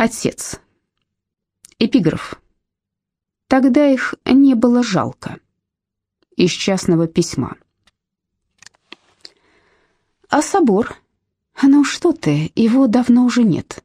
Отец. Эпиграф. Тогда их не было жалко. Из частного письма. А собор? Ну что ты, его давно уже нет.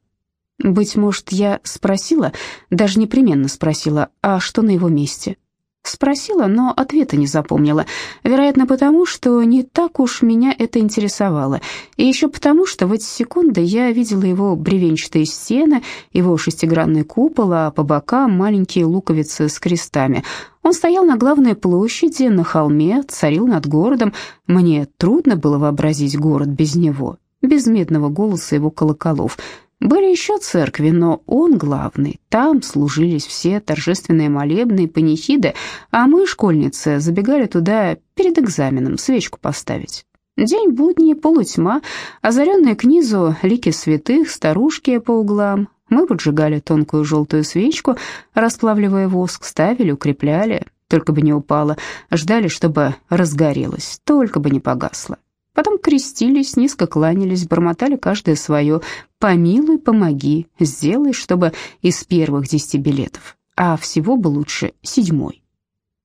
Быть может, я спросила, даже непременно спросила, а что на его месте? Спросила, но ответа не запомнила. Вероятно, потому, что не так уж меня это интересовало. И еще потому, что в эти секунды я видела его бревенчатые стены, его шестигранный купол, а по бокам маленькие луковицы с крестами. Он стоял на главной площади, на холме, царил над городом. Мне трудно было вообразить город без него, без медного голоса его колоколов. Были еще церкви, но он главный. Там служились все торжественные молебны и панихиды, а мы, школьницы, забегали туда перед экзаменом свечку поставить. День будний, полутьма, озаренные к низу лики святых, старушки по углам. Мы поджигали тонкую желтую свечку, расплавливая воск, ставили, укрепляли, только бы не упало, ждали, чтобы разгорелось, только бы не погасло. Потом крестились, низко кланялись, бормотали каждое свое. «помилуй, помоги, сделай, чтобы из первых десяти билетов, а всего бы лучше седьмой».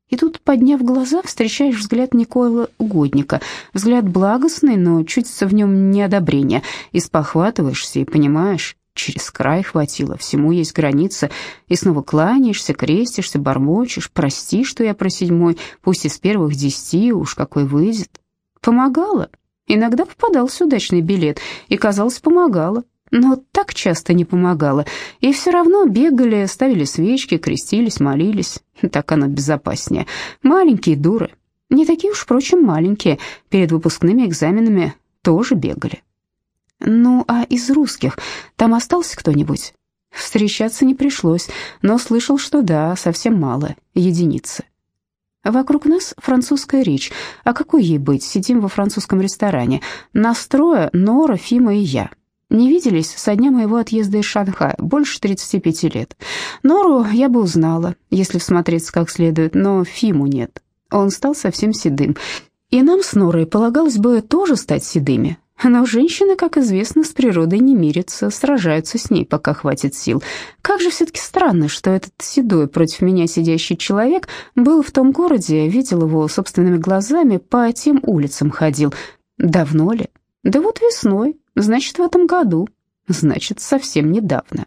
И тут, подняв глаза, встречаешь взгляд Никола Годника, взгляд благостный, но чутится в нем неодобрение, и спохватываешься и понимаешь, через край хватило, всему есть граница, и снова кланяешься, крестишься, бормочешь, прости, что я про седьмой, пусть из первых десяти, уж какой выйдет. Помогало. Иногда попадался удачный билет, и, казалось, помогало. Но так часто не помогало, и все равно бегали, ставили свечки, крестились, молились. Так оно безопаснее. Маленькие дуры. Не такие уж, впрочем, маленькие. Перед выпускными экзаменами тоже бегали. Ну, а из русских там остался кто-нибудь? Встречаться не пришлось, но слышал, что да, совсем мало, единицы. Вокруг нас французская речь. А какой ей быть? Сидим во французском ресторане. Настроя Нора, Фима и я. Не виделись со дня моего отъезда из Шанхая, больше 35 лет. Нору я бы узнала, если всмотреться как следует, но Фиму нет. Он стал совсем седым. И нам с Норой полагалось бы тоже стать седыми, но женщины, как известно, с природой не мирятся, сражаются с ней, пока хватит сил. Как же все-таки странно, что этот седой против меня сидящий человек был в том городе, видел его собственными глазами, по тем улицам ходил. Давно ли? Да вот весной, значит, в этом году, значит, совсем недавно.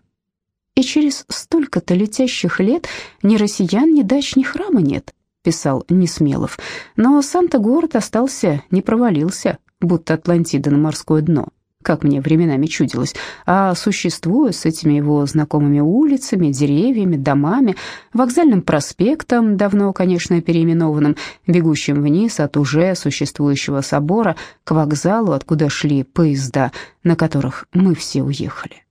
И через столько-то летящих лет ни россиян, ни дач, ни храма нет, писал Несмелов. Но сам-то город остался, не провалился, будто Атлантида на морское дно, как мне временами чудилось, а существуя с этими его знакомыми улицами, деревьями, домами, вокзальным проспектом, давно, конечно, переименованным, бегущим вниз от уже существующего собора к вокзалу, откуда шли поезда, на которых мы все уехали.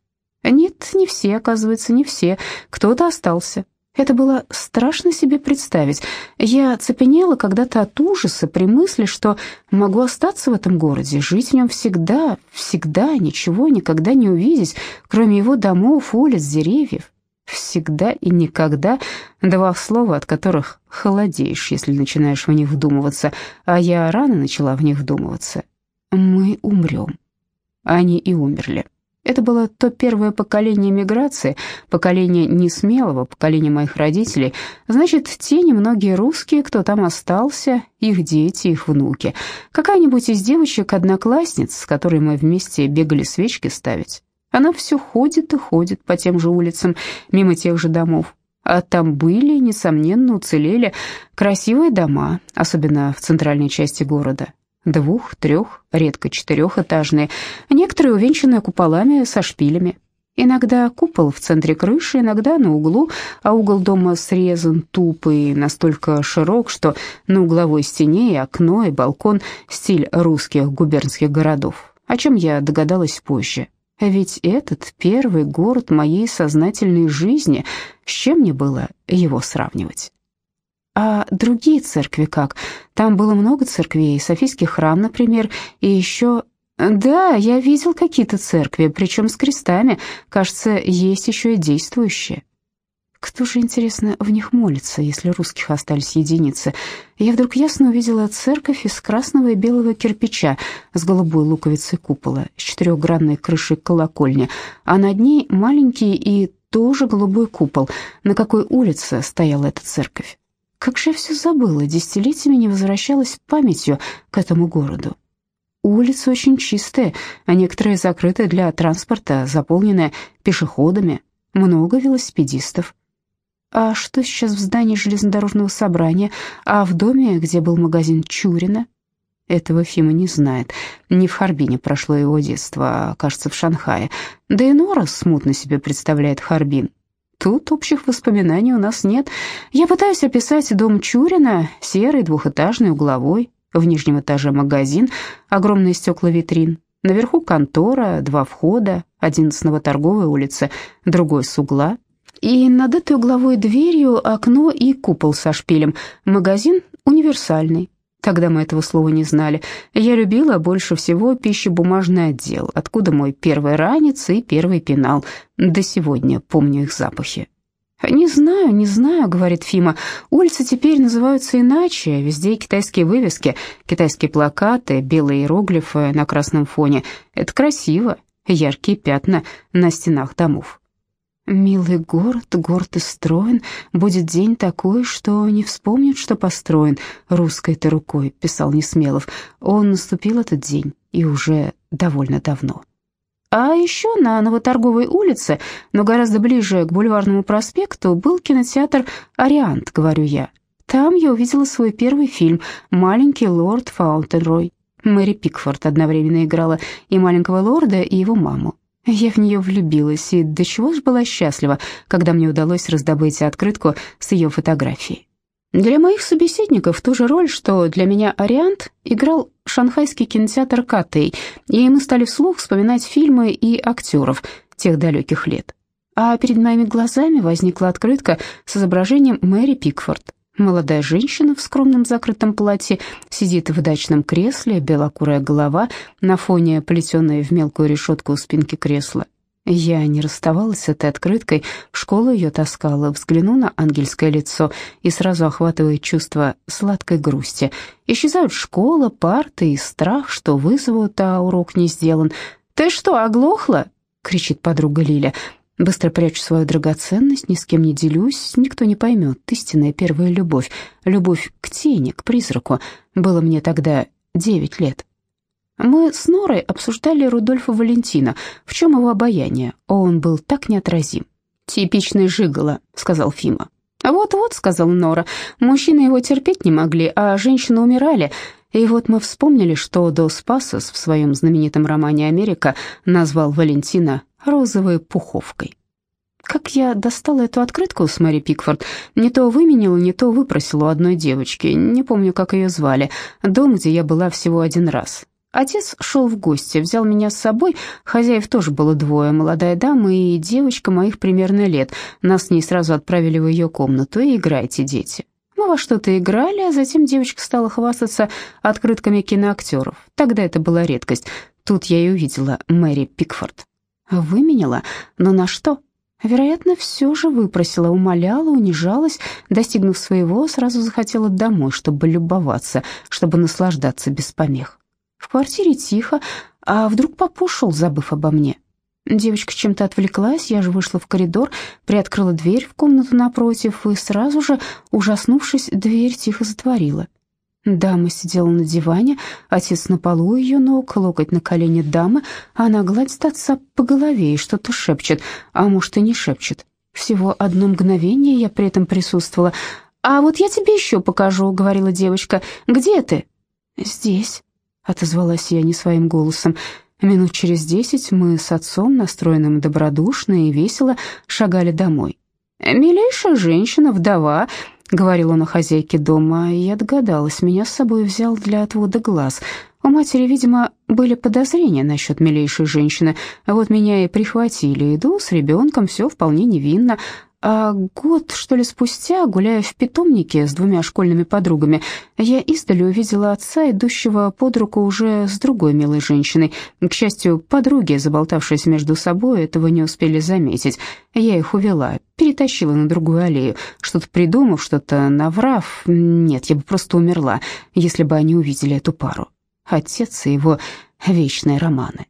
Нет, не все, оказывается, не все. Кто-то остался. Это было страшно себе представить. Я цепенела когда-то от ужаса при мысли, что могу остаться в этом городе, жить в нем всегда, всегда, ничего никогда не увидеть, кроме его домов, улиц, деревьев. Всегда и никогда два слова, от которых холодеешь, если начинаешь в них вдумываться, а я рано начала в них вдумываться. Мы умрем. Они и умерли. Это было то первое поколение миграции, поколение несмелого, поколение моих родителей. Значит, те немногие русские, кто там остался, их дети, их внуки. Какая-нибудь из девочек-одноклассниц, с которой мы вместе бегали свечки ставить. Она все ходит и ходит по тем же улицам, мимо тех же домов. А там были, несомненно, уцелели красивые дома, особенно в центральной части города двух, трех, редко четырехэтажные, некоторые увенчанные куполами со шпилями. Иногда купол в центре крыши, иногда на углу, а угол дома срезан туп и настолько широк, что на угловой стене и окно, и балкон стиль русских губернских городов, о чем я догадалась позже. Ведь этот первый город моей сознательной жизни, с чем мне было его сравнивать? А другие церкви как? Там было много церквей, Софийский храм, например, и еще... Да, я видел какие-то церкви, причем с крестами. Кажется, есть еще и действующие. Кто же, интересно, в них молится, если русских остались единицы? Я вдруг ясно увидела церковь из красного и белого кирпича с голубой луковицей купола, с четырехгранной крышей колокольни, а над ней маленький и тоже голубой купол. На какой улице стояла эта церковь? Как же я все забыла, десятилетиями не возвращалась памятью к этому городу. Улицы очень чистые, а некоторые закрыты для транспорта, заполненные пешеходами, много велосипедистов. А что сейчас в здании железнодорожного собрания, а в доме, где был магазин Чурина? Этого Фима не знает. Не в Харбине прошло его детство, а, кажется, в Шанхае. Да и Нора смутно себе представляет Харбин. Тут общих воспоминаний у нас нет. Я пытаюсь описать дом Чурина, серый, двухэтажный, угловой. В нижнем этаже магазин, огромные стекла витрин. Наверху контора, два входа, один с Новоторговой улицы, другой с угла — и над этой угловой дверью окно и купол со шпилем. Магазин универсальный. Тогда мы этого слова не знали. Я любила больше всего пищебумажный отдел, откуда мой первый ранец и первый пенал. До сегодня помню их запахи. «Не знаю, не знаю», — говорит Фима. «Улицы теперь называются иначе. Везде китайские вывески, китайские плакаты, белые иероглифы на красном фоне. Это красиво, яркие пятна на стенах домов». Милый город, горд и строен, будет день такой, что не вспомнит, что построен русской-то рукой, писал Несмелов. Он наступил этот день, и уже довольно давно. А еще на Новоторговой улице, но гораздо ближе к Бульварному проспекту, был кинотеатр «Ориант», говорю я. Там я увидела свой первый фильм «Маленький лорд Фаунтенрой». Мэри Пикфорд одновременно играла и маленького лорда, и его маму. Я в нее влюбилась, и до чего ж была счастлива, когда мне удалось раздобыть открытку с ее фотографией. Для моих собеседников ту же роль, что для меня Ориант, играл шанхайский кинотеатр Катей, и мы стали вслух вспоминать фильмы и актеров тех далеких лет. А перед моими глазами возникла открытка с изображением Мэри Пикфорд. Молодая женщина в скромном закрытом платье сидит в дачном кресле, белокурая голова на фоне плетеной в мелкую решетку спинки кресла. Я не расставалась с этой открыткой, в школу ее таскала, взгляну на ангельское лицо и сразу охватывает чувство сладкой грусти. Исчезают школа, парты и страх, что вызовут, а урок не сделан. «Ты что, оглохла?» — кричит подруга Лиля. Быстро прячу свою драгоценность, ни с кем не делюсь, никто не поймет. Истинная первая любовь, любовь к тени, к призраку. Было мне тогда девять лет. Мы с Норой обсуждали Рудольфа Валентина, в чем его обаяние. Он был так неотразим. «Типичный жигало», — сказал Фима. «Вот-вот», — сказала Нора, — «мужчины его терпеть не могли, а женщины умирали». И вот мы вспомнили, что Дос Пасос в своем знаменитом романе «Америка» назвал Валентина розовой пуховкой. Как я достала эту открытку с Мэри Пикфорд, не то выменила, не то выпросила у одной девочки, не помню, как ее звали, дом, где я была всего один раз. Отец шел в гости, взял меня с собой, хозяев тоже было двое, молодая дама и девочка моих примерно лет. Нас с ней сразу отправили в ее комнату, и играйте, дети. Мы во что-то играли, а затем девочка стала хвастаться открытками киноактеров. Тогда это была редкость. Тут я и увидела Мэри Пикфорд. Выменила? Но на что? Вероятно, все же выпросила, умоляла, унижалась, достигнув своего, сразу захотела домой, чтобы любоваться, чтобы наслаждаться без помех. В квартире тихо, а вдруг папа ушел, забыв обо мне. Девочка чем-то отвлеклась, я же вышла в коридор, приоткрыла дверь в комнату напротив и сразу же, ужаснувшись, дверь тихо затворила. Дама сидела на диване, отец на полу ее ног, локоть на колене дамы, она гладит отца по голове и что-то шепчет, а может и не шепчет. Всего одно мгновение я при этом присутствовала. «А вот я тебе еще покажу», — говорила девочка. «Где ты?» «Здесь», — отозвалась я не своим голосом. Минут через десять мы с отцом, настроенным добродушно и весело, шагали домой. «Милейшая женщина, вдова», — говорил он о хозяйке дома, и я догадалась, меня с собой взял для отвода глаз. У матери, видимо, были подозрения насчет милейшей женщины, вот меня и прихватили, иду с ребенком, все вполне невинно. А год, что ли, спустя, гуляя в питомнике с двумя школьными подругами, я издали увидела отца, идущего под руку уже с другой милой женщиной. К счастью, подруги, заболтавшись между собой, этого не успели заметить. Я их увела, перетащила на другую аллею, что-то придумав, что-то наврав. Нет, я бы просто умерла, если бы они увидели эту пару. Отец и его вечные романы.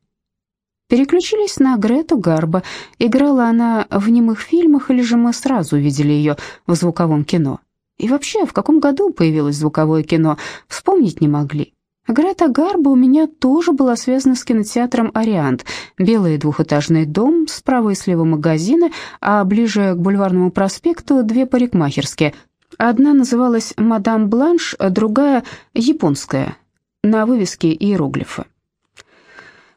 Переключились на Грету Гарбо. Играла она в немых фильмах, или же мы сразу увидели ее в звуковом кино? И вообще, в каком году появилось звуковое кино, вспомнить не могли. Грета Гарбо у меня тоже была связана с кинотеатром «Ориант». Белый двухэтажный дом, справа и слева магазины, а ближе к бульварному проспекту две парикмахерские. Одна называлась «Мадам Бланш», другая «Японская». На вывеске иероглифы.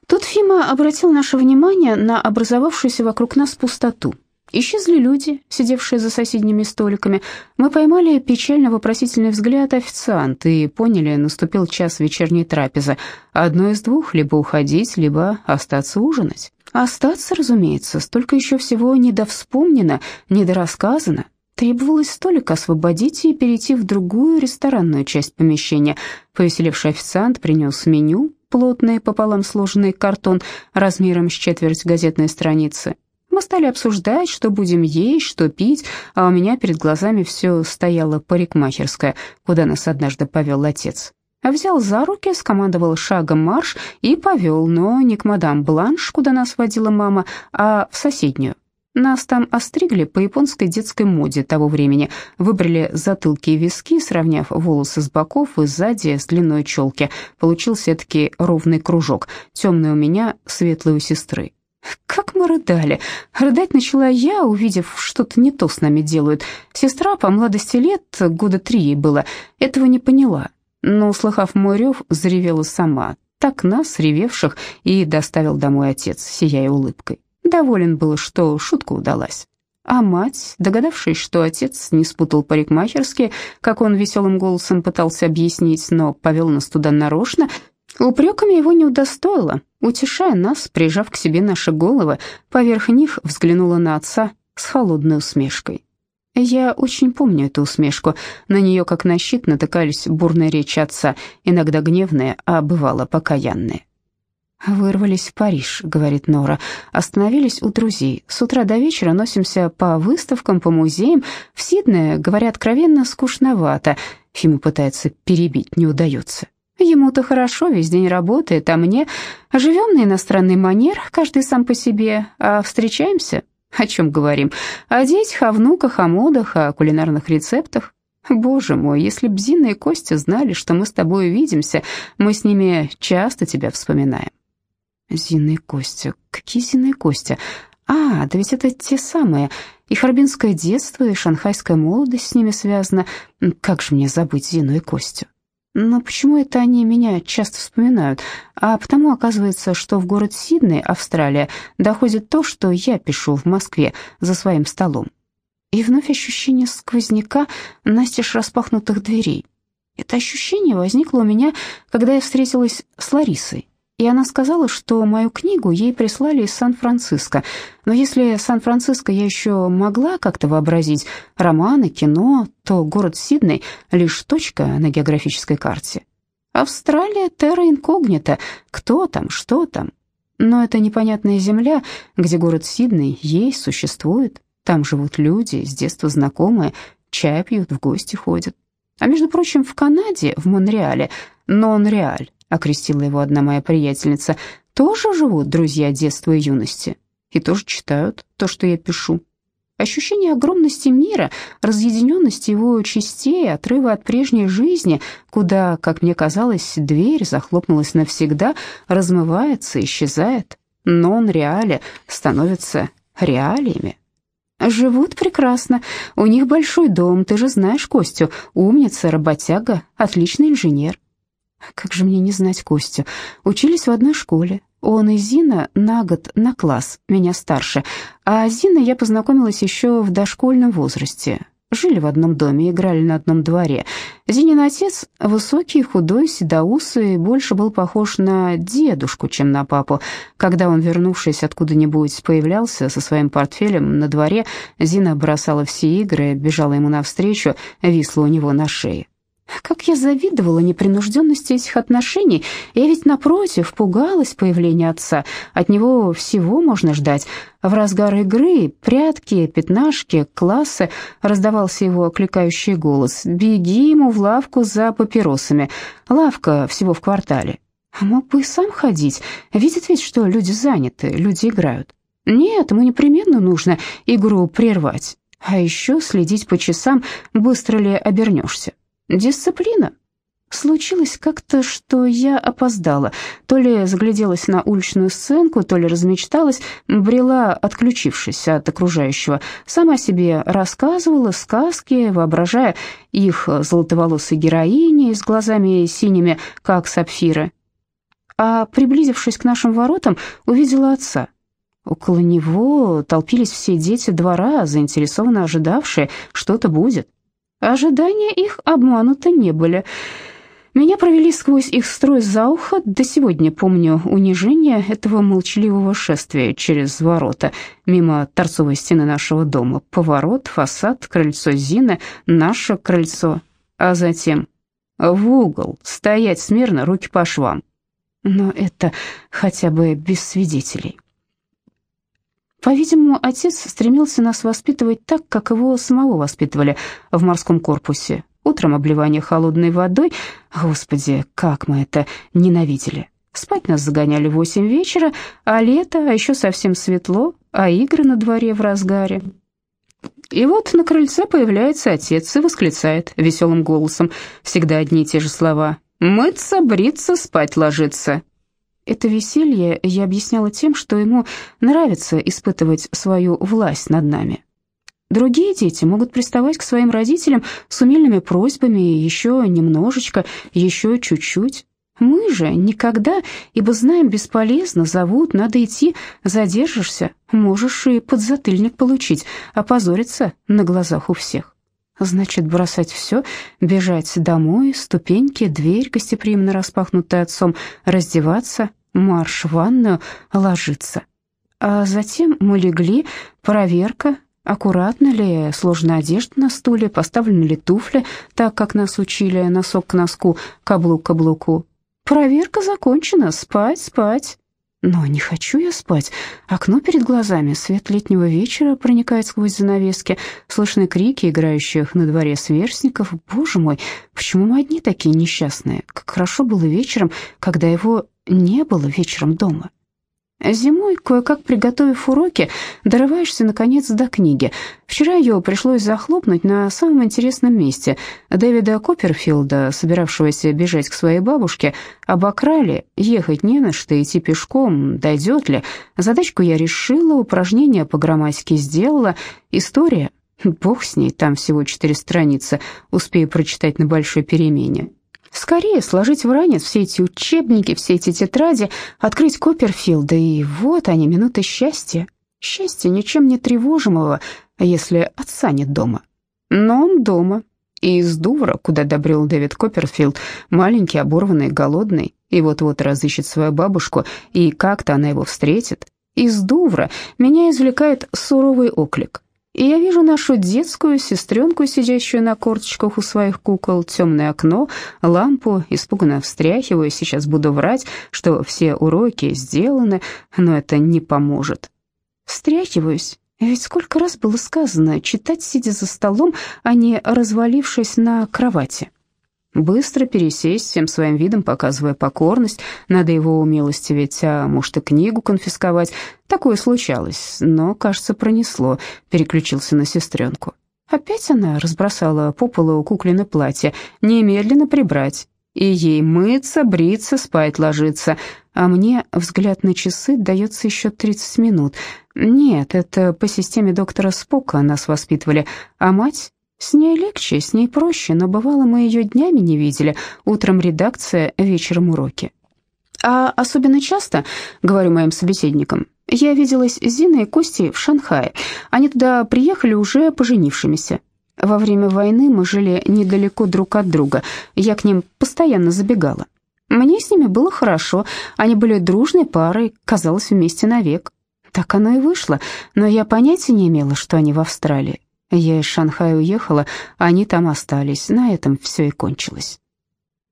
Тут Фима обратил наше внимание на образовавшуюся вокруг нас пустоту. Исчезли люди, сидевшие за соседними столиками. Мы поймали печально-вопросительный взгляд официанта и поняли, наступил час вечерней трапезы. Одно из двух, либо уходить, либо остаться ужинать. Остаться, разумеется, столько еще всего недовспомнено, недорассказано. Требовалось столик освободить и перейти в другую ресторанную часть помещения. Повеселевший официант принес меню, плотный пополам сложенный картон размером с четверть газетной страницы. Мы стали обсуждать, что будем есть, что пить, а у меня перед глазами все стояла парикмахерская, куда нас однажды повел отец. Взял за руки, скомандовал шагом марш и повел, но не к мадам Бланш, куда нас водила мама, а в соседнюю. Нас там остригли по японской детской моде того времени, выбрали затылки и виски, сравняв волосы с боков и сзади с длиной челки. Получился таки ровный кружок, темный у меня, светлый у сестры. Как мы рыдали. Рыдать начала я, увидев, что-то не то с нами делают. Сестра по младости лет, года три ей было, этого не поняла. Но, услыхав мой рев, заревела сама. Так нас, ревевших, и доставил домой отец, сияя улыбкой. Доволен был, что шутка удалась. А мать, догадавшись, что отец не спутал парикмахерские, как он веселым голосом пытался объяснить, но повел нас туда нарочно, упреками его не удостоила. Утешая нас, прижав к себе наши головы, поверх них взглянула на отца с холодной усмешкой. Я очень помню эту усмешку. На нее, как на щит, натыкались бурные речи отца, иногда гневные, а бывало покаянные. «Вырвались в Париж», — говорит Нора. «Остановились у друзей. С утра до вечера носимся по выставкам, по музеям. В Сиднее, говорят, откровенно скучновато». Фима пытается перебить, не удается. Ему-то хорошо, весь день работает, а мне живем на иностранный манер, каждый сам по себе, а встречаемся, о чем говорим? О детях, о внуках, о модах, о кулинарных рецептах. Боже мой, если б Зина и Костя знали, что мы с тобой увидимся, мы с ними часто тебя вспоминаем. Зина и Костя. Какие Зина и Костя? А, да ведь это те самые. И харбинское детство, и шанхайская молодость с ними связана. Как же мне забыть Зину и Костю? Но почему это они меня часто вспоминают? А потому оказывается, что в город Сидней, Австралия, доходит то, что я пишу в Москве за своим столом. И вновь ощущение сквозняка, настежь распахнутых дверей. Это ощущение возникло у меня, когда я встретилась с Ларисой и она сказала, что мою книгу ей прислали из Сан-Франциско. Но если Сан-Франциско я еще могла как-то вообразить, романы, кино, то город Сидней — лишь точка на географической карте. Австралия — терра инкогнита, кто там, что там. Но это непонятная земля, где город Сидней есть, существует. Там живут люди, с детства знакомые, чай пьют, в гости ходят. А между прочим, в Канаде, в Монреале, Нон-Реаль, окрестила его одна моя приятельница, тоже живут друзья детства и юности и тоже читают то, что я пишу. Ощущение огромности мира, разъединенности его частей, отрыва от прежней жизни, куда, как мне казалось, дверь захлопнулась навсегда, размывается, исчезает, нон-реале становится реалиями. Живут прекрасно, у них большой дом, ты же знаешь Костю, умница, работяга, отличный инженер. Как же мне не знать Костю? Учились в одной школе. Он и Зина на год, на класс, меня старше. А с Зиной я познакомилась еще в дошкольном возрасте. Жили в одном доме, играли на одном дворе. Зинин отец, высокий, худой, седоусый, больше был похож на дедушку, чем на папу. Когда он, вернувшись откуда-нибудь, появлялся со своим портфелем на дворе, Зина бросала все игры, бежала ему навстречу, висла у него на шее. Как я завидовала непринужденности этих отношений. Я ведь, напротив, пугалась появления отца. От него всего можно ждать. В разгар игры, прятки, пятнашки, классы раздавался его окликающий голос. «Беги ему в лавку за папиросами. Лавка всего в квартале». Мог бы и сам ходить. Видит ведь, что люди заняты, люди играют. Нет, ему непременно нужно игру прервать. А еще следить по часам, быстро ли обернешься. Дисциплина. Случилось как-то, что я опоздала. То ли загляделась на уличную сценку, то ли размечталась, брела, отключившись от окружающего. Сама себе рассказывала сказки, воображая их золотоволосой героиней с глазами синими, как сапфиры. А приблизившись к нашим воротам, увидела отца. Около него толпились все дети двора, заинтересованно ожидавшие, что-то будет. Ожидания их обмануты не были. Меня провели сквозь их строй за ухо, до сегодня помню унижение этого молчаливого шествия через ворота, мимо торцовой стены нашего дома, поворот, фасад, крыльцо Зины, наше крыльцо, а затем в угол, стоять смирно, руки по швам. Но это хотя бы без свидетелей. По-видимому, отец стремился нас воспитывать так, как его самого воспитывали в морском корпусе. Утром обливание холодной водой. Господи, как мы это ненавидели. Спать нас загоняли в восемь вечера, а лето, а еще совсем светло, а игры на дворе в разгаре. И вот на крыльце появляется отец и восклицает веселым голосом, всегда одни и те же слова «Мыться, бриться, спать ложиться». Это веселье я объясняла тем, что ему нравится испытывать свою власть над нами. Другие дети могут приставать к своим родителям с умильными просьбами еще немножечко, еще чуть-чуть. Мы же никогда, ибо знаем, бесполезно, зовут, надо идти, задержишься, можешь и подзатыльник получить, опозориться на глазах у всех. Значит, бросать все, бежать домой, ступеньки, дверь, гостеприимно распахнутая отцом, раздеваться, марш в ванную, ложиться. А затем мы легли, проверка, аккуратно ли сложена одежда на стуле, поставлены ли туфли, так, как нас учили, носок к носку, каблук к каблуку. Проверка закончена, спать, спать. Но не хочу я спать. Окно перед глазами, свет летнего вечера проникает сквозь занавески, слышны крики играющих на дворе сверстников. Боже мой, почему мы одни такие несчастные? Как хорошо было вечером, когда его не было вечером дома. Зимой, кое-как приготовив уроки, дорываешься, наконец, до книги. Вчера ее пришлось захлопнуть на самом интересном месте. Дэвида Копперфилда, собиравшегося бежать к своей бабушке, обокрали, ехать не на что, идти пешком, дойдет ли. Задачку я решила, упражнения по грамматике сделала. История, бог с ней, там всего четыре страницы, успею прочитать на большой перемене. Скорее сложить в ранец все эти учебники, все эти тетради, открыть Копперфилда, и вот они, минуты счастья. Счастье ничем не тревожимого, если отца нет дома. Но он дома, и из Дувра, куда добрел Дэвид Копперфилд, маленький, оборванный, голодный, и вот-вот разыщет свою бабушку, и как-то она его встретит. Из Дувра меня извлекает суровый оклик и я вижу нашу детскую сестренку, сидящую на корточках у своих кукол, темное окно, лампу, испуганно встряхиваю, сейчас буду врать, что все уроки сделаны, но это не поможет. Встряхиваюсь, ведь сколько раз было сказано читать, сидя за столом, а не развалившись на кровати. Быстро пересесть, всем своим видом показывая покорность, надо его умилостивить, а может и книгу конфисковать. Такое случалось, но, кажется, пронесло, переключился на сестренку. Опять она разбросала по полу куклины платье, немедленно прибрать. И ей мыться, бриться, спать ложиться. А мне взгляд на часы дается еще 30 минут. Нет, это по системе доктора Спока нас воспитывали, а мать с ней легче, с ней проще, но бывало мы ее днями не видели, утром редакция, вечером уроки. А особенно часто, говорю моим собеседникам, я виделась с Зиной и Костей в Шанхае. Они туда приехали уже поженившимися. Во время войны мы жили недалеко друг от друга, я к ним постоянно забегала. Мне с ними было хорошо, они были дружной парой, казалось, вместе навек. Так оно и вышло, но я понятия не имела, что они в Австралии. Я из Шанхая уехала, они там остались, на этом все и кончилось.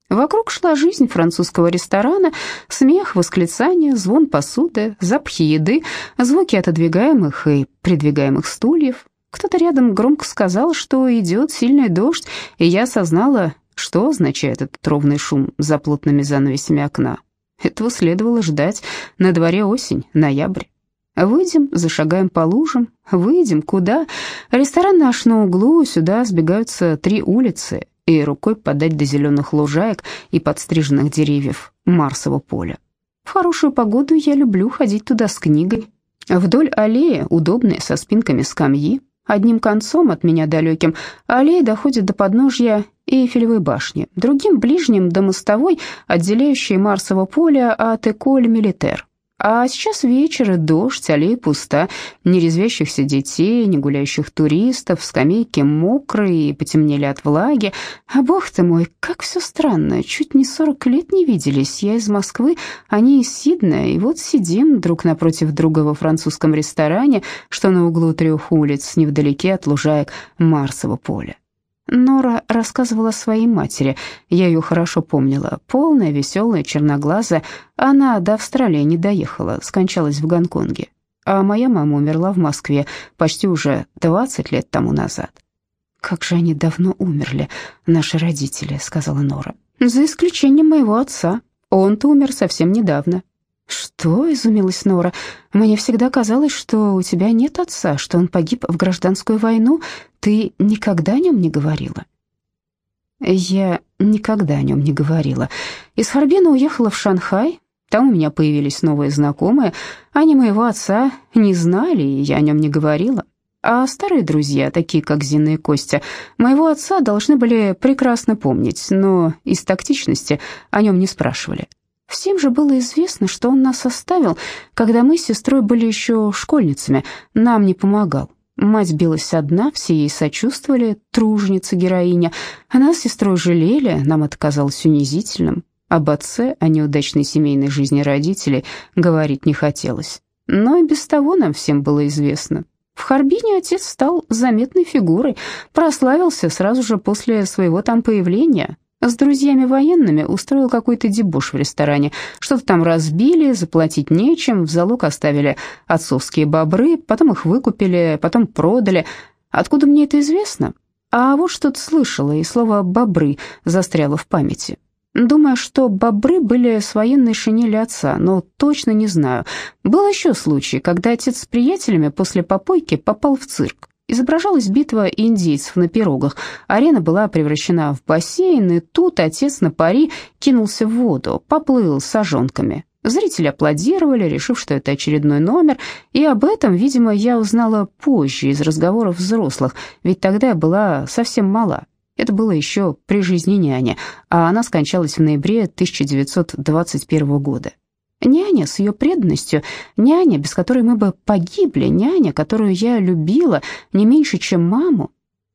Вокруг шла жизнь французского ресторана, смех, восклицания, звон посуды, запахи еды, звуки отодвигаемых и придвигаемых стульев. Кто-то рядом громко сказал, что идет сильный дождь, и я осознала, что означает этот ровный шум за плотными занавесями окна. Этого следовало ждать. На дворе осень, ноябрь. Выйдем, зашагаем по лужам, выйдем куда? Ресторан наш на углу, сюда сбегаются три улицы, и рукой подать до зеленых лужаек и подстриженных деревьев Марсового поля. В хорошую погоду я люблю ходить туда с книгой. Вдоль аллеи удобные со спинками скамьи. Одним концом от меня далеким аллея доходит до подножья Эйфелевой башни, другим ближним до мостовой, отделяющей Марсово поле от Эколь Милитер. А сейчас вечер и дождь, аллея пуста, ни резвящихся детей, ни гуляющих туристов, скамейки мокрые и потемнели от влаги. А бог ты мой, как все странно, чуть не сорок лет не виделись. Я из Москвы, они из Сидна, и вот сидим друг напротив друга во французском ресторане, что на углу трех улиц, невдалеке от лужаек Марсового поля. Нора рассказывала своей матери. Я ее хорошо помнила. Полная, веселая, черноглазая. Она до Австралии не доехала, скончалась в Гонконге. А моя мама умерла в Москве почти уже 20 лет тому назад. «Как же они давно умерли, наши родители», — сказала Нора. «За исключением моего отца. Он-то умер совсем недавно». «Что?» — изумилась Нора. «Мне всегда казалось, что у тебя нет отца, что он погиб в гражданскую войну. Ты никогда о нем не говорила?» «Я никогда о нем не говорила. Из Харбина уехала в Шанхай. Там у меня появились новые знакомые. Они моего отца не знали, и я о нем не говорила. А старые друзья, такие как Зина и Костя, моего отца должны были прекрасно помнить, но из тактичности о нем не спрашивали». Всем же было известно, что он нас оставил, когда мы с сестрой были еще школьницами, нам не помогал. Мать билась одна, все ей сочувствовали, труженица-героиня. Она с сестрой жалели, нам это казалось унизительным. Об отце, о неудачной семейной жизни родителей говорить не хотелось. Но и без того нам всем было известно. В Харбине отец стал заметной фигурой, прославился сразу же после своего там появления, с друзьями военными устроил какой-то дебош в ресторане. Что-то там разбили, заплатить нечем, в залог оставили отцовские бобры, потом их выкупили, потом продали. Откуда мне это известно? А вот что-то слышала, и слово «бобры» застряло в памяти. Думаю, что бобры были с военной шинели отца, но точно не знаю. Был еще случай, когда отец с приятелями после попойки попал в цирк. Изображалась битва индейцев на пирогах. Арена была превращена в бассейн, и тут отец на пари кинулся в воду, поплыл с сажонками. Зрители аплодировали, решив, что это очередной номер, и об этом, видимо, я узнала позже из разговоров взрослых, ведь тогда я была совсем мала. Это было еще при жизни няни, а она скончалась в ноябре 1921 года. Няня с ее преданностью, няня, без которой мы бы погибли, няня, которую я любила не меньше, чем маму.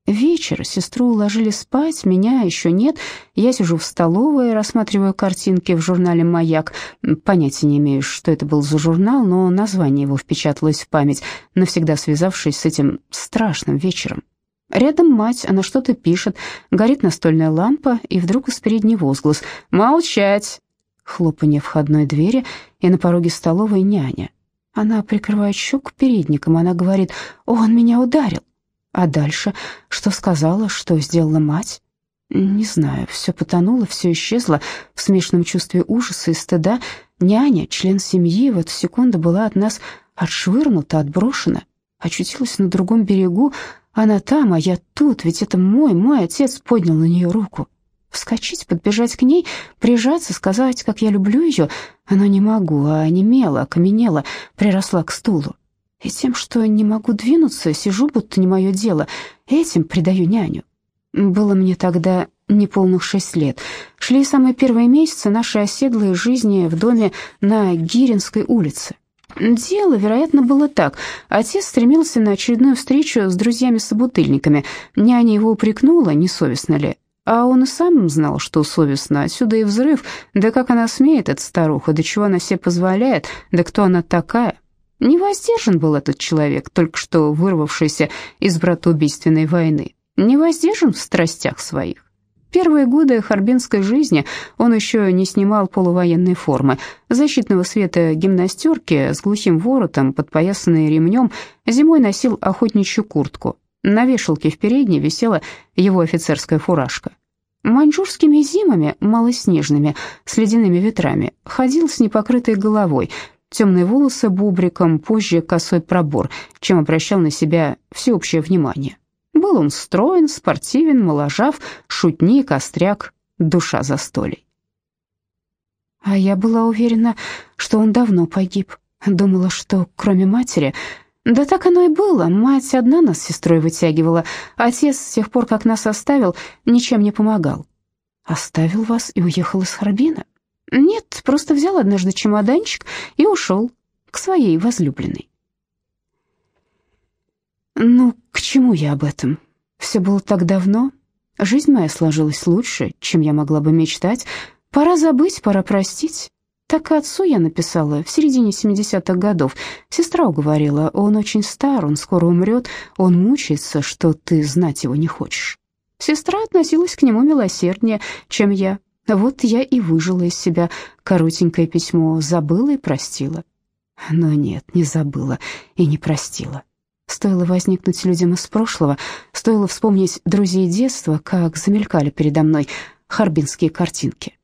Вечер, сестру уложили спать, меня еще нет. Я сижу в столовой, рассматриваю картинки в журнале «Маяк». Понятия не имею, что это был за журнал, но название его впечаталось в память, навсегда связавшись с этим страшным вечером. Рядом мать, она что-то пишет, горит настольная лампа, и вдруг из передней возглас «Молчать!» Хлопанье входной двери, и на пороге столовой няня. Она прикрывает щеку передником, она говорит «Он меня ударил». А дальше что сказала, что сделала мать? Не знаю, все потонуло, все исчезло в смешанном чувстве ужаса и стыда. Няня, член семьи, в эту секунду была от нас отшвырнута, отброшена, очутилась на другом берегу. Она там, а я тут, ведь это мой, мой отец поднял на нее руку. Вскочить, подбежать к ней, прижаться, сказать, как я люблю ее, но не могу, а онемела, окаменела, приросла к стулу. И тем, что не могу двинуться, сижу, будто не мое дело, этим предаю няню. Было мне тогда неполных шесть лет. Шли самые первые месяцы нашей оседлой жизни в доме на Гиринской улице. Дело, вероятно, было так. Отец стремился на очередную встречу с друзьями-собутыльниками. Няня его упрекнула, несовестно ли. А он и сам знал, что совестно. Отсюда и взрыв. Да как она смеет, эта старуха, да чего она себе позволяет, да кто она такая. Невоздержан был этот человек, только что вырвавшийся из братоубийственной войны. Невоздержан в страстях своих. Первые годы харбинской жизни он еще не снимал полувоенной формы, защитного света гимнастерки с глухим воротом, подпоясанной ремнем, зимой носил охотничью куртку. На вешалке в передней висела его офицерская фуражка. Маньчжурскими зимами, малоснежными, с ледяными ветрами, ходил с непокрытой головой, темные волосы бубриком, позже косой пробор, чем обращал на себя всеобщее внимание. Был он строен, спортивен, моложав, шутник, остряк, душа застолий. А я была уверена, что он давно погиб. Думала, что кроме матери... Да так оно и было. Мать одна нас с сестрой вытягивала. Отец с тех пор, как нас оставил, ничем не помогал. Оставил вас и уехал из Харбина? Нет, просто взял однажды чемоданчик и ушел к своей возлюбленной. Ну, к чему я об этом? Все было так давно. Жизнь моя сложилась лучше, чем я могла бы мечтать. Пора забыть, пора простить. Так и отцу я написала в середине 70-х годов. Сестра уговорила, он очень стар, он скоро умрет, он мучается, что ты знать его не хочешь. Сестра относилась к нему милосерднее, чем я. Вот я и выжила из себя коротенькое письмо, забыла и простила. Но нет, не забыла и не простила. Стоило возникнуть людям из прошлого, стоило вспомнить друзей детства, как замелькали передо мной харбинские картинки.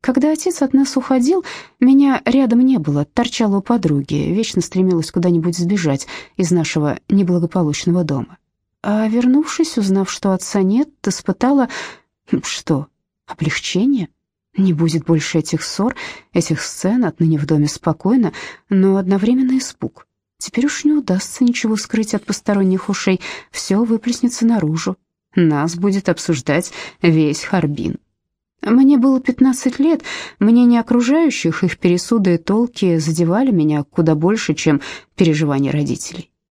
Когда отец от нас уходил, меня рядом не было, торчала у подруги, вечно стремилась куда-нибудь сбежать из нашего неблагополучного дома. А вернувшись, узнав, что отца нет, испытала... Что? Облегчение? Не будет больше этих ссор, этих сцен, отныне в доме спокойно, но одновременно испуг. Теперь уж не удастся ничего скрыть от посторонних ушей, все выплеснется наружу. Нас будет обсуждать весь Харбин. Мне было 15 лет, мнения окружающих, их пересуды и толки задевали меня куда больше, чем переживания родителей.